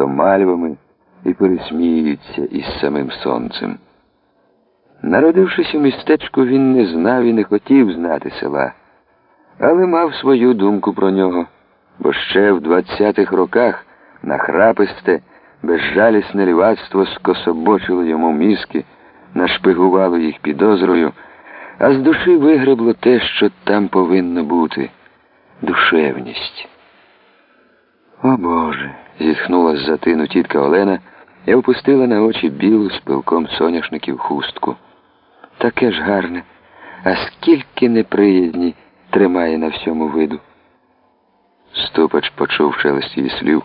то мальвами і пересміються із самим сонцем. Народившись у містечку, він не знав і не хотів знати села, але мав свою думку про нього, бо ще в двадцятих роках нахраписте, безжалісне лівацтво скособочило йому мізки, нашпигувало їх підозрою, а з душі вигребло те, що там повинно бути душевність. О Боже. зітхнула з затину тітка Олена і опустила на очі білу з пилком соняшників хустку. Таке ж гарне, а скільки неприязні тримає на всьому виду. Ступач почув шелест її слів,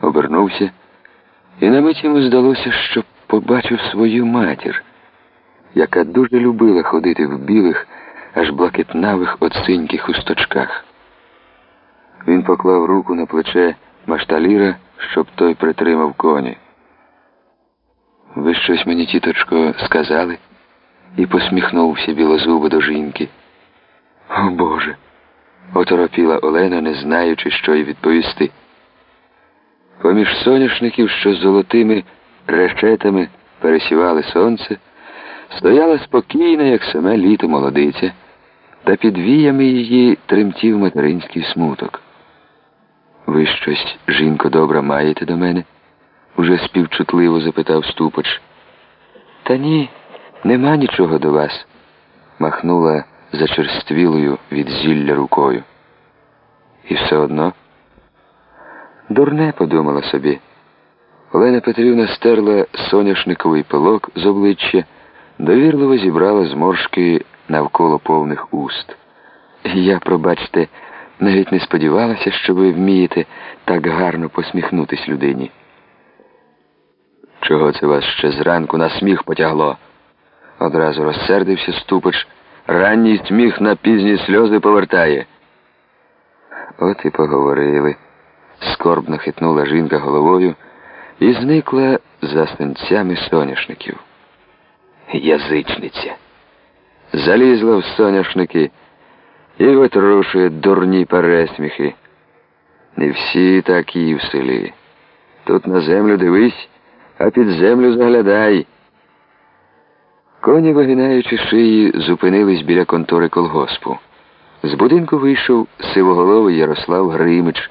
обернувся, і на мить йому здалося, що побачив свою матір, яка дуже любила ходити в білих, аж блакитнавих оциньких хусточках. Він поклав руку на плече машталіра, щоб той притримав коні. Ви щось мені, тіточко, сказали? І посміхнувся білозубо до жінки. О Боже. оторопіла Олена, не знаючи, що й відповісти. Поміж соняшників, що з золотими решетами пересівали сонце, стояла спокійна, як саме літо молодиця, та під віями її тремтів материнський смуток. Ви щось, жінко добра, маєте до мене? уже співчутливо запитав ступач. Та ні, нема нічого до вас, махнула зачерствілою від зілля рукою. І все одно дурне подумала собі. Олена Петрівна стерла соняшниковий пилок з обличчя, довірливо зібрала зморшки навколо повних уст. Я, пробачте, навіть не сподівалася, що ви вмієте так гарно посміхнутись людині. Чого це вас ще зранку на сміх потягло? Одразу розсердився ступач. Ранній сміх на пізні сльози повертає. От і поговорили. Скорбно хитнула жінка головою і зникла за станцями соняшників. Язичниця. Залізла в соняшники і витрушує дурні пересміхи. Не всі такі в селі. Тут на землю дивись, а під землю заглядай. Коні, вигинаючи шиї, зупинились біля контори колгоспу. З будинку вийшов сивоголовий Ярослав Гримич.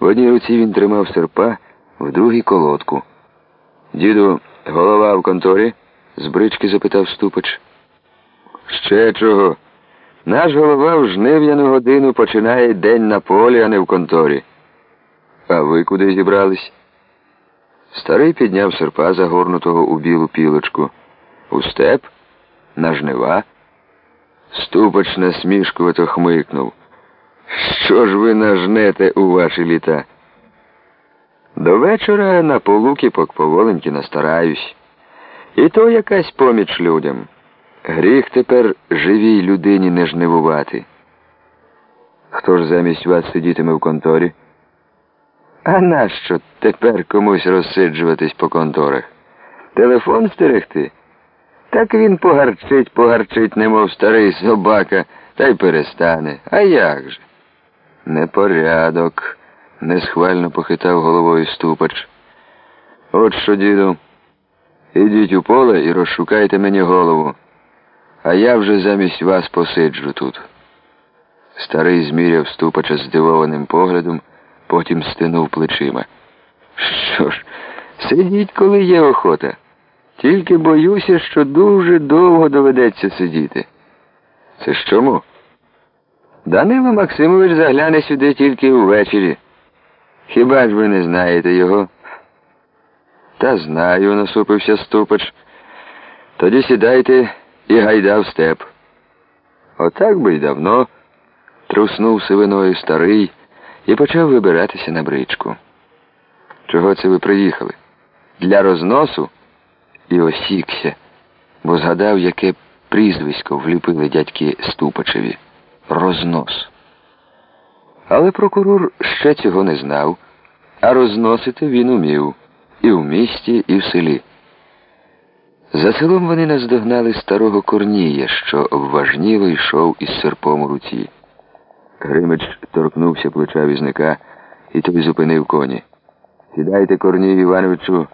В одній руці він тримав серпа, в другій колодку. Діду, голова в конторі? з брички запитав ступач. Ще чого? Наш голова в жнив'яну годину починає день на полі, а не в конторі. А ви куди зібрались? Старий підняв серпа, загорнутого у білу пілочку. У степ? На жнива? Ступач насмішкувато хмикнув. Що ж ви нажнете у ваші літа? До вечора на полукіпок поволеньки настараюсь. І то якась поміч людям. Гріх тепер живій людині не жнивувати. Хто ж замість вас сидітиме в конторі? А нащо тепер комусь розсиджуватись по конторах? Телефон стерегти? Так він погарчить, погарчить, немов старий собака, та й перестане. А як же? Непорядок, несхвально похитав головою ступач. От що, діду, ідіть у поле і розшукайте мені голову а я вже замість вас посиджу тут. Старий зміряв ступача здивованим поглядом, потім стинув плечима. Що ж, сидіть, коли є охота. Тільки боюся, що дуже довго доведеться сидіти. Це ж чому? Данило Максимович загляне сюди тільки ввечері. Хіба ж ви не знаєте його? Та знаю, насупився ступач. Тоді сідайте і гайда в степ. Отак би й давно труснув сивиною старий і почав вибиратися на бричку. Чого це ви приїхали? Для розносу і осікся, бо згадав, яке прізвисько вліпили дядьки Ступачеві рознос. Але прокурор ще цього не знав, а розносити він умів і в місті, і в селі. За селом вони наздогнали старого Корнія, що обважніло йшов із серпом у руці. Гримич торкнувся плеча візника і той зупинив коні. Сідайте, Корнію Івановичу,